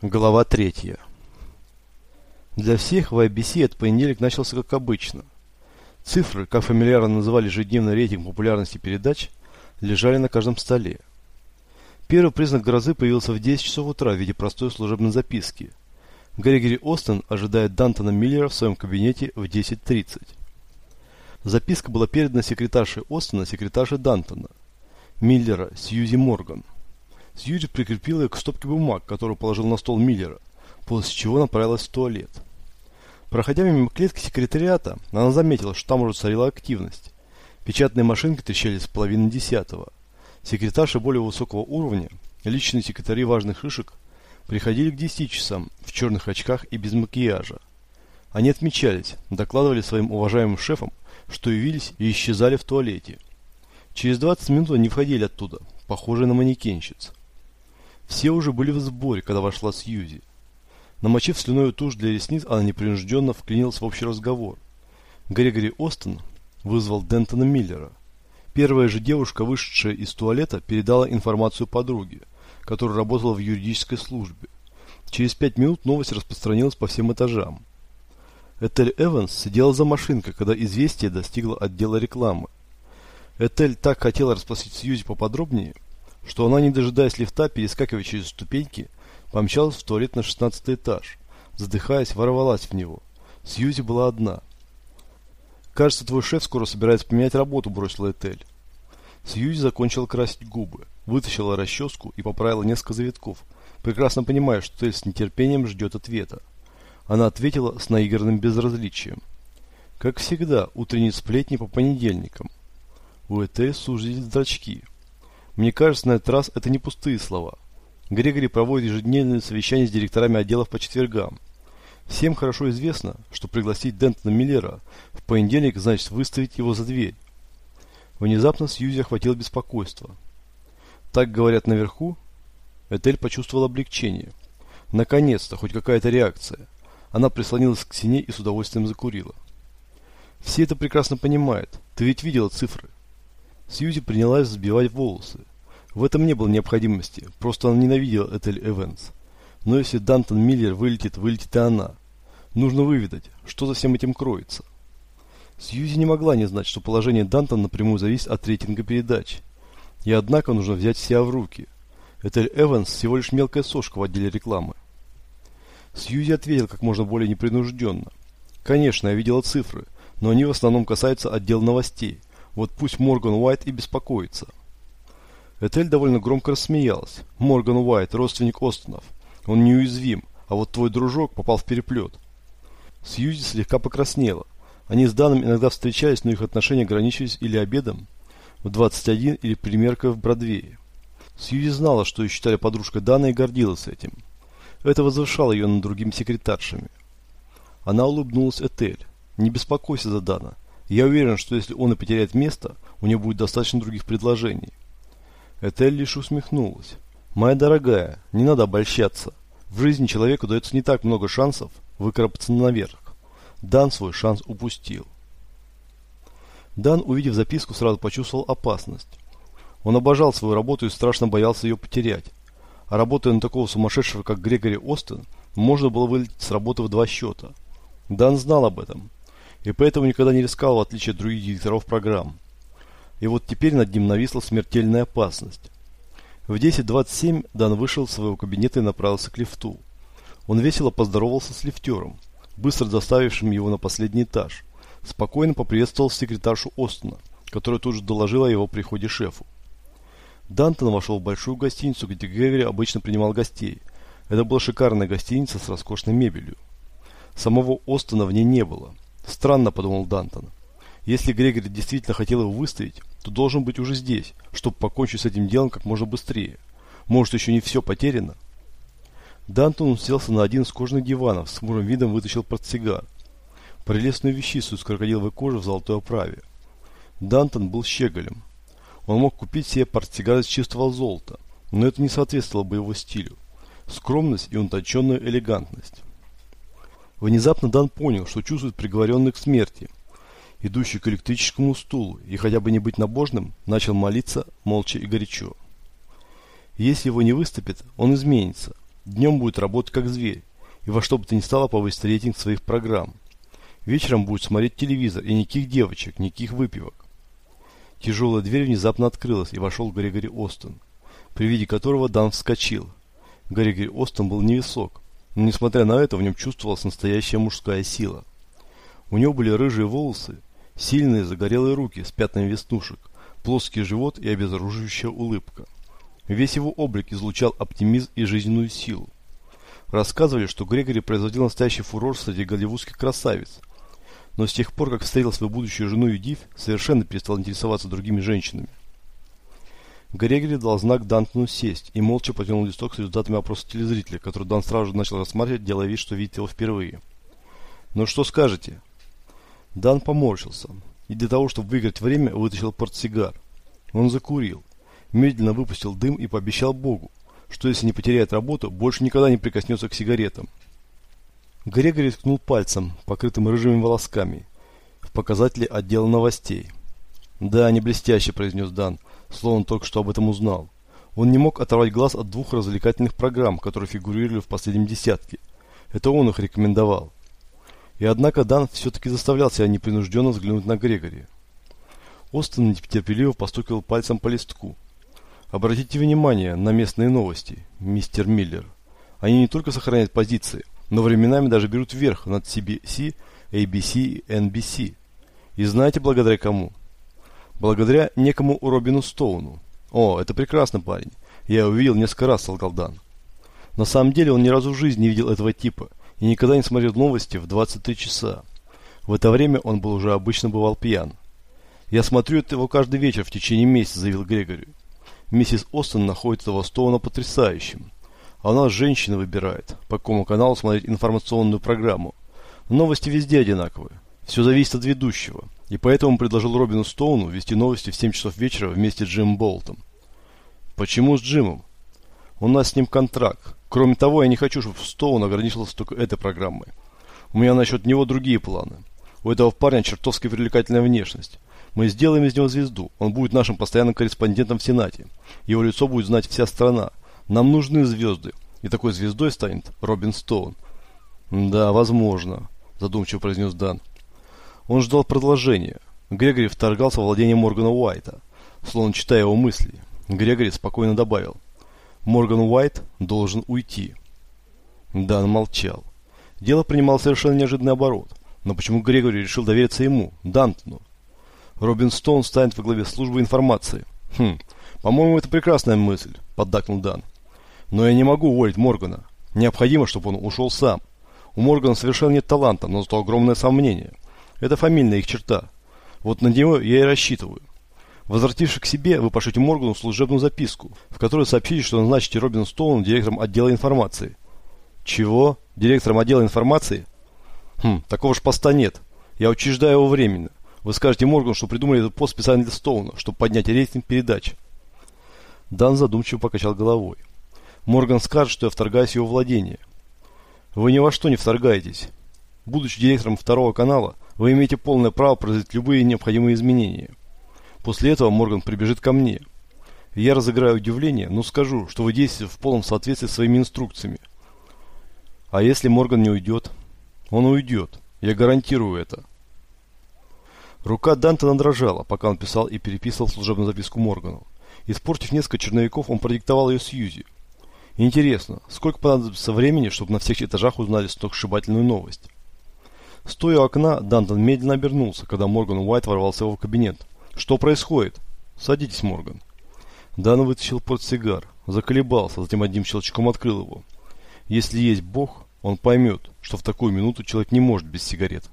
Глава третья. Для всех в IBC этот понедельник начался как обычно. Цифры, как фамильярно называли ежедневный рейтинг популярности передач, лежали на каждом столе. Первый признак грозы появился в 10 часов утра в виде простой служебной записки. Грегори Остен ожидает Дантона Миллера в своем кабинете в 10.30. Записка была передана секретарше Остена, секретарше Дантона, Миллера, Сьюзи Морган. Сьюзи прикрепила ее к стопке бумаг, которую положил на стол Миллера, после чего направилась в туалет. Проходя мимо клетки секретариата, она заметила, что там уже царила активность. Печатные машинки трещали с половины десятого. Секретарши более высокого уровня, личные секретари важных шишек, приходили к 10 часам в черных очках и без макияжа. Они отмечались, докладывали своим уважаемым шефам, что явились и исчезали в туалете. Через 20 минут они входили оттуда, похожие на манекенщиц. Все уже были в сборе, когда вошла Сьюзи. Намочив слюную тушь для ресниц, она непринужденно вклинилась в общий разговор. Грегори Остен вызвал Дентона Миллера. Первая же девушка, вышедшая из туалета, передала информацию подруге, которая работала в юридической службе. Через пять минут новость распространилась по всем этажам. Этель Эванс сидела за машинкой, когда известие достигло отдела рекламы. Этель так хотела расспросить Сьюзи поподробнее, что она, не дожидаясь лифта, перескакивая через ступеньки, помчалась в туалет на шестнадцатый этаж. Задыхаясь, ворвалась в него. Сьюзи была одна. «Кажется, твой шеф скоро собирается поменять работу», – бросила Этель. Сьюзи закончила красить губы, вытащила расческу и поправила несколько завитков, прекрасно понимая, что Этель с нетерпением ждет ответа. Она ответила с наигранным безразличием. Как всегда, утренние сплетни по понедельникам. У Этель суждились зрачки. Мне кажется, на этот раз это не пустые слова. Грегори проводит ежедневные совещания с директорами отделов по четвергам. Всем хорошо известно, что пригласить Дентона Миллера в понедельник значит выставить его за дверь. Внезапно Сьюзи охватило беспокойство. Так говорят наверху. Этель почувствовал облегчение. Наконец-то, хоть какая-то реакция. Она прислонилась к стене и с удовольствием закурила. Все это прекрасно понимают. Ты ведь видела цифры. Сьюзи принялась взбивать волосы. В этом не было необходимости, просто она ненавидела Этель Эванс. Но если Дантон Миллер вылетит, вылетит и она. Нужно выведать, что за всем этим кроется. Сьюзи не могла не знать, что положение Дантона напрямую зависит от рейтинга передач. И однако нужно взять себя в руки. Этель Эванс всего лишь мелкая сошка в отделе рекламы. Сьюзи ответил как можно более непринужденно. Конечно, я видела цифры, но они в основном касаются отдела новостей. Вот пусть Морган Уайт и беспокоится. Этель довольно громко рассмеялась. Морган Уайт, родственник Остонов. Он неуязвим, а вот твой дружок попал в переплет. Сьюзи слегка покраснела. Они с Даном иногда встречались, но их отношения ограничивались или обедом в 21 или примеркой в Бродвее. Сьюзи знала, что ее считали подружкой Дана и гордилась этим. Это возвышало ее над другими секретаршами. Она улыбнулась Этель. «Не беспокойся за Дана. Я уверен, что если он и потеряет место, у него будет достаточно других предложений». Этель лишь усмехнулась. «Моя дорогая, не надо обольщаться. В жизни человеку дается не так много шансов выкарабкаться наверх. Дан свой шанс упустил». Дан, увидев записку, сразу почувствовал опасность. Он обожал свою работу и страшно боялся ее потерять. А работая на такого сумасшедшего, как Грегори Остен, можно было вылететь с работы в два счета. Дан знал об этом. И поэтому никогда не рисковал, в отличие от других директоров программ. И вот теперь над ним нависла смертельная опасность. В 10.27 Дан вышел из своего кабинета и направился к лифту. Он весело поздоровался с лифтером, быстро доставившим его на последний этаж. Спокойно поприветствовал секретаршу Остона, которая тут же доложила о его приходе шефу. Дантон вошел в большую гостиницу, где Грегори обычно принимал гостей. Это была шикарная гостиница с роскошной мебелью. Самого Остона в ней не было. Странно, подумал Дантон. Если Грегори действительно хотел его выставить, то должен быть уже здесь, чтобы покончить с этим делом как можно быстрее. Может, еще не все потеряно? Дантон уселся на один из кожаных диванов, с хмурым видом вытащил портсигар. Прелестную вещицу из крокодиловой кожи в золотой оправе. Дантон был щеголем. Он мог купить себе портсигар из чистого золота, но это не соответствовало бы его стилю. Скромность и утонченную элегантность. Внезапно Дан понял, что чувствует приговоренный к смерти – идущий к электрическому стулу, и хотя бы не быть набожным, начал молиться молча и горячо. Если его не выступит, он изменится. Днем будет работать как зверь, и во что бы то ни стало повысить рейтинг своих программ. Вечером будет смотреть телевизор, и никаких девочек, никаких выпивок. Тяжелая дверь внезапно открылась, и вошел Грегори Остон, при виде которого Дан вскочил. Грегори Остон был невысок, но несмотря на это в нем чувствовалась настоящая мужская сила. У него были рыжие волосы, сильные загорелые руки с пятнами веснушек, плоский живот и обезоруживающая улыбка. Весь его облик излучал оптимизм и жизненную силу. Рассказывали, что Грегори производил настоящий фурор среди голливудских красавиц, но с тех пор, как встретил свою будущую жену Юдив, совершенно перестал интересоваться другими женщинами. Грегори дал знак Дантону сесть и молча потянул листок с результатами опроса телезрителя, который Дан сразу же начал рассматривать, делая вид, что видит его впервые. «Ну что скажете?» Дан поморщился и для того, чтобы выиграть время, вытащил портсигар. Он закурил, медленно выпустил дым и пообещал Богу, что если не потеряет работу, больше никогда не прикоснется к сигаретам. Грегори ткнул пальцем, покрытым рыжими волосками, в показатели отдела новостей. «Да, не блестяще», – произнес Дан, словно только что об этом узнал. Он не мог оторвать глаз от двух развлекательных программ, которые фигурировали в последнем десятке. Это он их рекомендовал. И однако Дан все-таки заставлял себя непринужденно взглянуть на Грегори. Остон нетерпеливо постукивал пальцем по листку. Обратите внимание на местные новости, мистер Миллер. Они не только сохраняют позиции, но временами даже берут вверх над CBC, ABC и NBC. И знаете, благодаря кому? Благодаря некому Робину Стоуну. О, это прекрасно, парень. Я его видел несколько раз, солгал Дан. На самом деле он ни разу в жизни не видел этого типа и никогда не смотрел новости в 23 часа. В это время он был уже обычно бывал пьян. «Я смотрю его каждый вечер в течение месяца», – заявил Грегори. Миссис Остин находит этого Стоуна потрясающим. А нас женщина выбирает, по какому каналу смотреть информационную программу. Новости везде одинаковые. Все зависит от ведущего. И поэтому предложил Робину Стоуну вести новости в 7 часов вечера вместе с Джимом Болтом. Почему с Джимом? У нас с ним контракт. Кроме того, я не хочу, чтобы Стоун ограничился только этой программой. У меня насчет него другие планы. У этого парня чертовски привлекательная внешность. Мы сделаем из него звезду. Он будет нашим постоянным корреспондентом в Сенате. Его лицо будет знать вся страна. Нам нужны звезды. И такой звездой станет Робин Стоун. Да, возможно, задумчиво произнес Дан. Он ждал продолжения. Грегори вторгался в владение Моргана Уайта, словно читая его мысли. Грегори спокойно добавил. Морган Уайт должен уйти. Дан молчал. Дело принимало совершенно неожиданный оборот. Но почему Грегори решил довериться ему, Дантону? Робин Стоун станет во главе службы информации. Хм, по-моему, это прекрасная мысль, поддакнул Дан. Но я не могу уволить Моргана. Необходимо, чтобы он ушел сам. У Моргана совершенно нет таланта, но зато огромное сомнение. Это фамильная их черта. Вот на него я и рассчитываю. Возвратившись к себе, вы пошлете Моргану служебную записку, в которой сообщите, что назначите Робина Стоуна директором отдела информации. Чего? Директором отдела информации? Хм, такого ж поста нет. Я учреждаю его временно. Вы скажете Моргану, что придумали этот пост специально для Стоуна, чтобы поднять рейтинг передач. Дан задумчиво покачал головой. Морган скажет, что я вторгаюсь в его владение. Вы ни во что не вторгаетесь. Будучи директором второго канала, вы имеете полное право произвести любые необходимые изменения. После этого Морган прибежит ко мне. Я разыграю удивление, но скажу, что вы действуете в полном соответствии с своими инструкциями. А если Морган не уйдет? Он уйдет. Я гарантирую это. Рука Дантона дрожала, пока он писал и переписывал служебную записку Моргану. Испортив несколько черновиков, он продиктовал ее Сьюзи. Интересно, сколько понадобится времени, чтобы на всех этажах узнали сногсшибательную новость? Стоя у окна, Дантон медленно обернулся, когда Морган Уайт ворвался в его кабинет. «Что происходит?» «Садитесь, Морган». Дан вытащил портсигар, заколебался, затем одним щелчком открыл его. Если есть Бог, он поймет, что в такую минуту человек не может без сигарет.